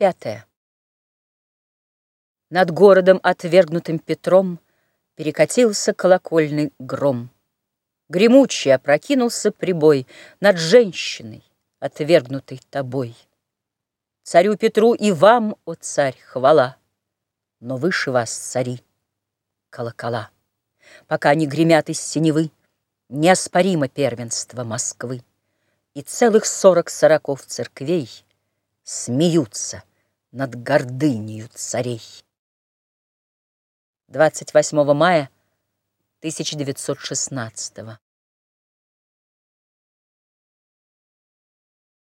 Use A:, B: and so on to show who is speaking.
A: Пятое. Над городом, отвергнутым Петром, Перекатился колокольный гром. Гремучий опрокинулся прибой Над женщиной, отвергнутой тобой. Царю Петру и вам, о царь, хвала, Но выше вас, цари, колокола. Пока не гремят из синевы, Неоспоримо первенство Москвы. И целых сорок сороков церквей Смеются над гордынею царей. 28 мая 1916